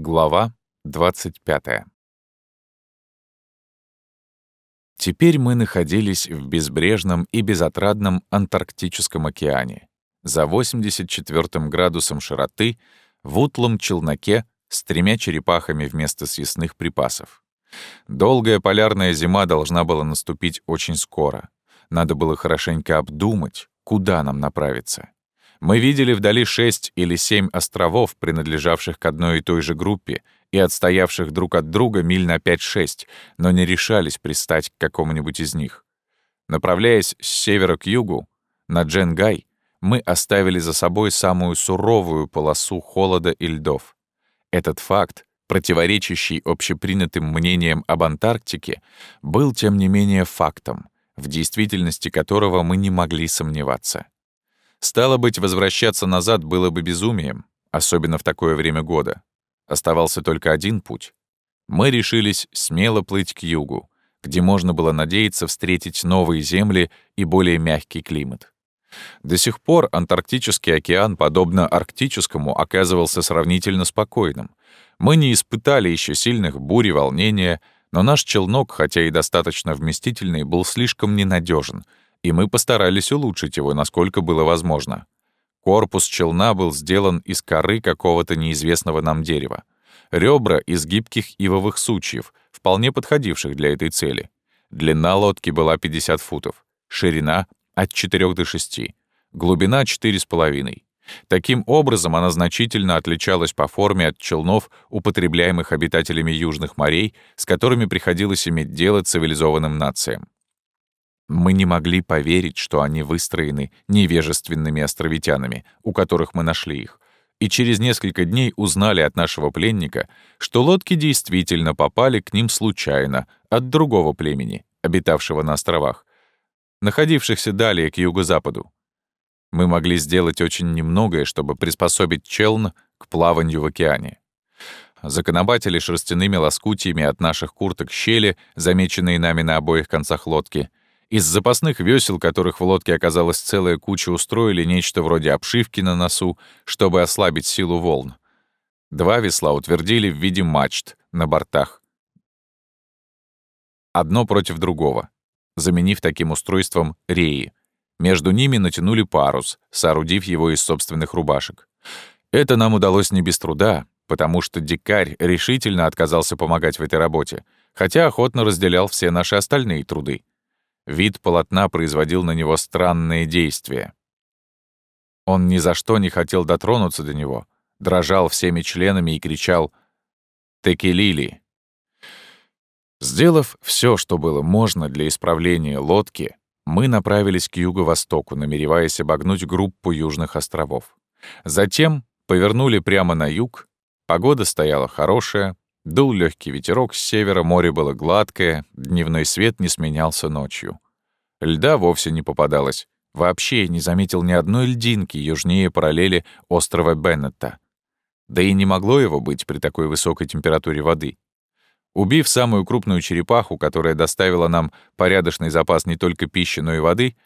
Глава 25. Теперь мы находились в безбрежном и безотрадном Антарктическом океане, за 84 градусом широты, в утлом челноке с тремя черепахами вместо съестных припасов. Долгая полярная зима должна была наступить очень скоро. Надо было хорошенько обдумать, куда нам направиться. Мы видели вдали шесть или семь островов, принадлежавших к одной и той же группе и отстоявших друг от друга миль на 5-6, но не решались пристать к какому-нибудь из них. Направляясь с севера к югу, на Дженгай, мы оставили за собой самую суровую полосу холода и льдов. Этот факт, противоречащий общепринятым мнениям об Антарктике, был, тем не менее, фактом, в действительности которого мы не могли сомневаться. Стало быть, возвращаться назад было бы безумием, особенно в такое время года. Оставался только один путь. Мы решились смело плыть к югу, где можно было надеяться встретить новые земли и более мягкий климат. До сих пор Антарктический океан, подобно Арктическому, оказывался сравнительно спокойным. Мы не испытали еще сильных бурь и волнения, но наш челнок, хотя и достаточно вместительный, был слишком ненадежен, и мы постарались улучшить его, насколько было возможно. Корпус челна был сделан из коры какого-то неизвестного нам дерева. Ребра из гибких ивовых сучьев, вполне подходивших для этой цели. Длина лодки была 50 футов, ширина — от 4 до 6, глубина — 4,5. Таким образом, она значительно отличалась по форме от челнов, употребляемых обитателями южных морей, с которыми приходилось иметь дело цивилизованным нациям. Мы не могли поверить, что они выстроены невежественными островитянами, у которых мы нашли их, и через несколько дней узнали от нашего пленника, что лодки действительно попали к ним случайно от другого племени, обитавшего на островах, находившихся далее к юго-западу. Мы могли сделать очень немногое, чтобы приспособить челн к плаванию в океане. Законобатили шерстяными лоскутиями от наших курток щели, замеченные нами на обоих концах лодки, из запасных весел, которых в лодке оказалась целая куча, устроили нечто вроде обшивки на носу, чтобы ослабить силу волн. Два весла утвердили в виде мачт на бортах. Одно против другого, заменив таким устройством реи. Между ними натянули парус, соорудив его из собственных рубашек. Это нам удалось не без труда, потому что дикарь решительно отказался помогать в этой работе, хотя охотно разделял все наши остальные труды. Вид полотна производил на него странные действия. Он ни за что не хотел дотронуться до него, дрожал всеми членами и кричал «Текелили!». Сделав все, что было можно для исправления лодки, мы направились к юго-востоку, намереваясь обогнуть группу южных островов. Затем повернули прямо на юг. Погода стояла хорошая, Дул легкий ветерок с севера, море было гладкое, дневной свет не сменялся ночью. Льда вовсе не попадалось. Вообще не заметил ни одной льдинки южнее параллели острова Беннетта. Да и не могло его быть при такой высокой температуре воды. Убив самую крупную черепаху, которая доставила нам порядочный запас не только пищи, но и воды,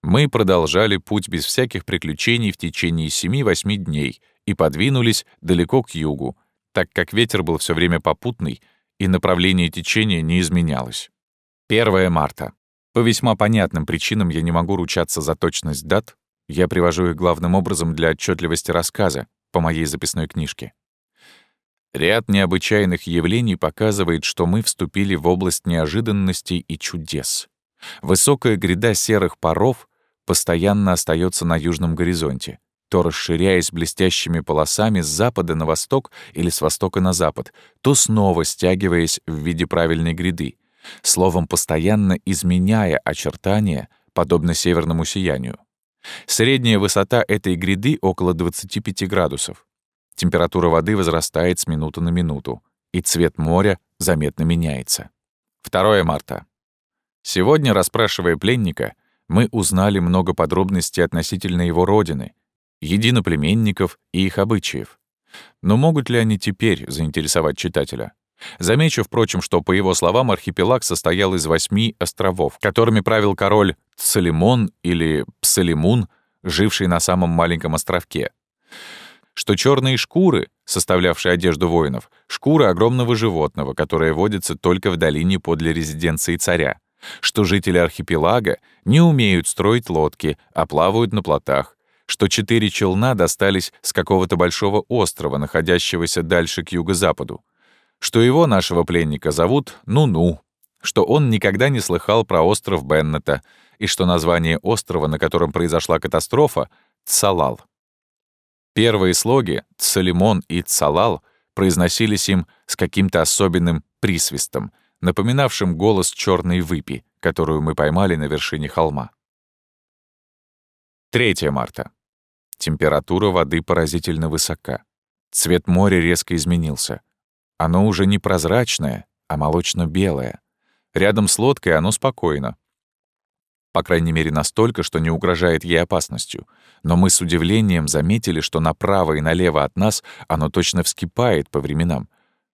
мы продолжали путь без всяких приключений в течение 7-8 дней и подвинулись далеко к югу, так как ветер был все время попутный, и направление течения не изменялось. 1 марта. По весьма понятным причинам я не могу ручаться за точность дат, я привожу их главным образом для отчетливости рассказа по моей записной книжке. Ряд необычайных явлений показывает, что мы вступили в область неожиданностей и чудес. Высокая гряда серых паров постоянно остается на южном горизонте, то расширяясь блестящими полосами с запада на восток или с востока на запад, то снова стягиваясь в виде правильной гряды, словом, постоянно изменяя очертания, подобно северному сиянию. Средняя высота этой гряды около 25 градусов. Температура воды возрастает с минуты на минуту, и цвет моря заметно меняется. 2 марта. Сегодня, расспрашивая пленника, мы узнали много подробностей относительно его родины, единоплеменников и их обычаев. Но могут ли они теперь заинтересовать читателя? Замечу, впрочем, что, по его словам, архипелаг состоял из восьми островов, которыми правил король Цалимон или Псалимун, живший на самом маленьком островке. что черные шкуры, составлявшие одежду воинов, шкуры огромного животного, которое водится только в долине подле резиденции царя, что жители архипелага не умеют строить лодки, а плавают на плотах, что четыре челна достались с какого-то большого острова, находящегося дальше к юго-западу, что его, нашего пленника, зовут Ну-Ну, что он никогда не слыхал про остров Беннета, и что название острова, на котором произошла катастрофа, — Цалал. Первые слоги «Цалимон» и «Цалал» произносились им с каким-то особенным присвистом, напоминавшим голос черной выпи, которую мы поймали на вершине холма. 3 марта. Температура воды поразительно высока. Цвет моря резко изменился. Оно уже не прозрачное, а молочно-белое. Рядом с лодкой оно спокойно. По крайней мере, настолько, что не угрожает ей опасностью. Но мы с удивлением заметили, что направо и налево от нас оно точно вскипает по временам.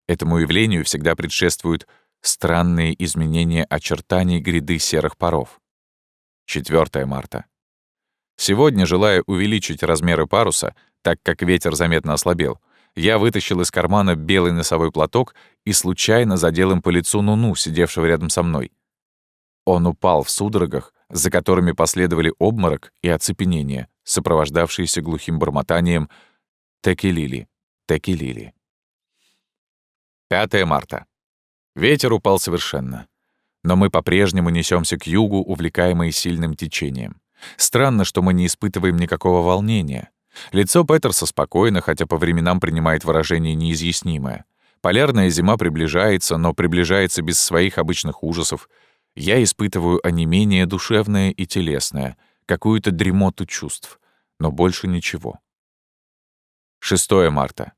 Этому явлению всегда предшествуют странные изменения очертаний гряды серых паров. 4 марта. Сегодня, желая увеличить размеры паруса, так как ветер заметно ослабел, я вытащил из кармана белый носовой платок и случайно задел им по лицу Нуну, сидевшего рядом со мной. Он упал в судорогах, за которыми последовали обморок и оцепенение, сопровождавшиеся глухим бормотанием «Текелили, текелили». 5 марта. Ветер упал совершенно. Но мы по-прежнему несемся к югу, увлекаемые сильным течением. Странно, что мы не испытываем никакого волнения. Лицо Петерса спокойно, хотя по временам принимает выражение неизъяснимое. Полярная зима приближается, но приближается без своих обычных ужасов. Я испытываю онемение душевное и телесное, какую-то дремоту чувств, но больше ничего. 6 марта.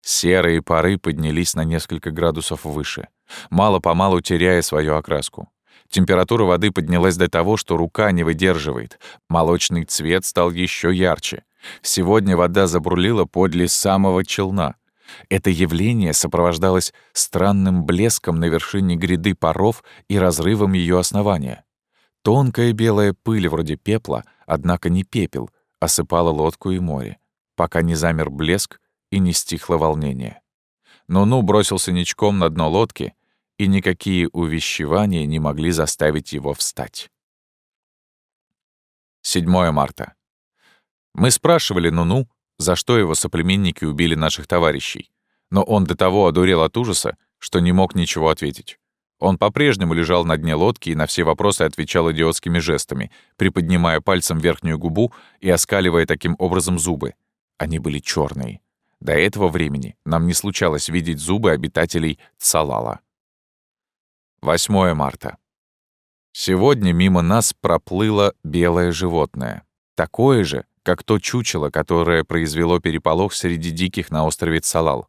Серые пары поднялись на несколько градусов выше, мало-помалу теряя свою окраску. Температура воды поднялась до того, что рука не выдерживает. Молочный цвет стал еще ярче. Сегодня вода забурлила подле самого челна. Это явление сопровождалось странным блеском на вершине гряды паров и разрывом ее основания. Тонкая белая пыль вроде пепла, однако не пепел, осыпала лодку и море, пока не замер блеск и не стихло волнение. Ну-ну бросился ничком на дно лодки, и никакие увещевания не могли заставить его встать. 7 марта. Мы спрашивали Нуну, за что его соплеменники убили наших товарищей, но он до того одурел от ужаса, что не мог ничего ответить. Он по-прежнему лежал на дне лодки и на все вопросы отвечал идиотскими жестами, приподнимая пальцем верхнюю губу и оскаливая таким образом зубы. Они были черные. До этого времени нам не случалось видеть зубы обитателей Цалала. 8 марта. Сегодня мимо нас проплыло белое животное. Такое же, как то чучело, которое произвело переполох среди диких на острове Цалал.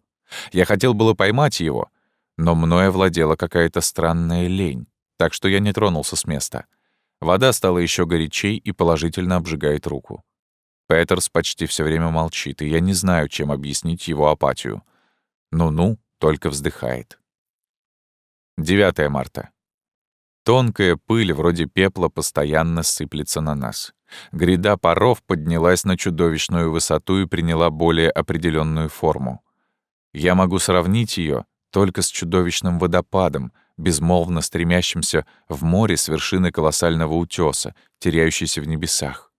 Я хотел было поймать его, но мною овладела какая-то странная лень, так что я не тронулся с места. Вода стала еще горячей и положительно обжигает руку. Петерс почти все время молчит, и я не знаю, чем объяснить его апатию. Ну-ну, только вздыхает. 9 марта. Тонкая пыль вроде пепла постоянно сыплется на нас. Гряда паров поднялась на чудовищную высоту и приняла более определенную форму. Я могу сравнить ее только с чудовищным водопадом, безмолвно стремящимся в море с вершины колоссального утеса, теряющейся в небесах.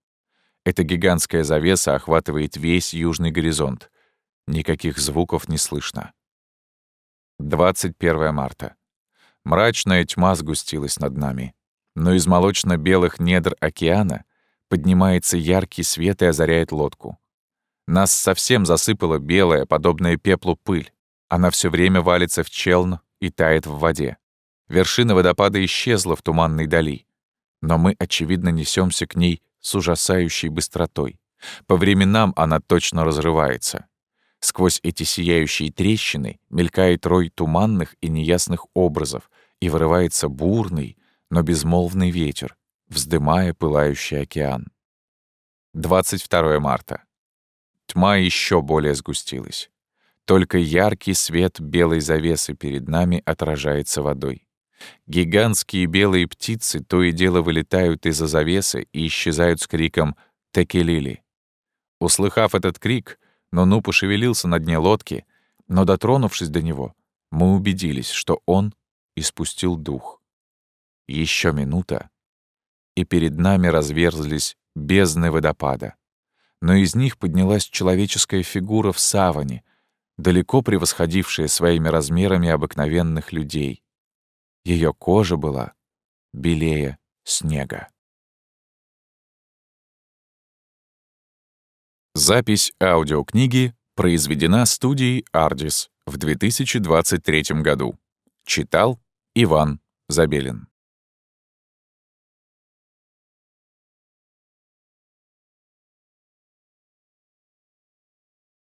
Эта гигантская завеса охватывает весь южный горизонт. Никаких звуков не слышно. 21 марта. Мрачная тьма сгустилась над нами. Но из молочно-белых недр океана поднимается яркий свет и озаряет лодку. Нас совсем засыпала белая, подобная пеплу пыль. Она все время валится в челн и тает в воде. Вершина водопада исчезла в туманной дали. Но мы, очевидно, несемся к ней с ужасающей быстротой. По временам она точно разрывается. Сквозь эти сияющие трещины мелькает рой туманных и неясных образов, и вырывается бурный, но безмолвный ветер, вздымая пылающий океан. 22 марта. Тьма еще более сгустилась. Только яркий свет белой завесы перед нами отражается водой. Гигантские белые птицы то и дело вылетают из-за завесы и исчезают с криком «Текелили». Услыхав этот крик, Нуну пошевелился на дне лодки, но, дотронувшись до него, мы убедились, что он испустил дух. Еще минута, и перед нами разверзлись бездны водопада. Но из них поднялась человеческая фигура в саване, далеко превосходившая своими размерами обыкновенных людей. Ее кожа была белее снега. Запись аудиокниги произведена студией «Ардис» в 2023 году. Читал Иван Забелин.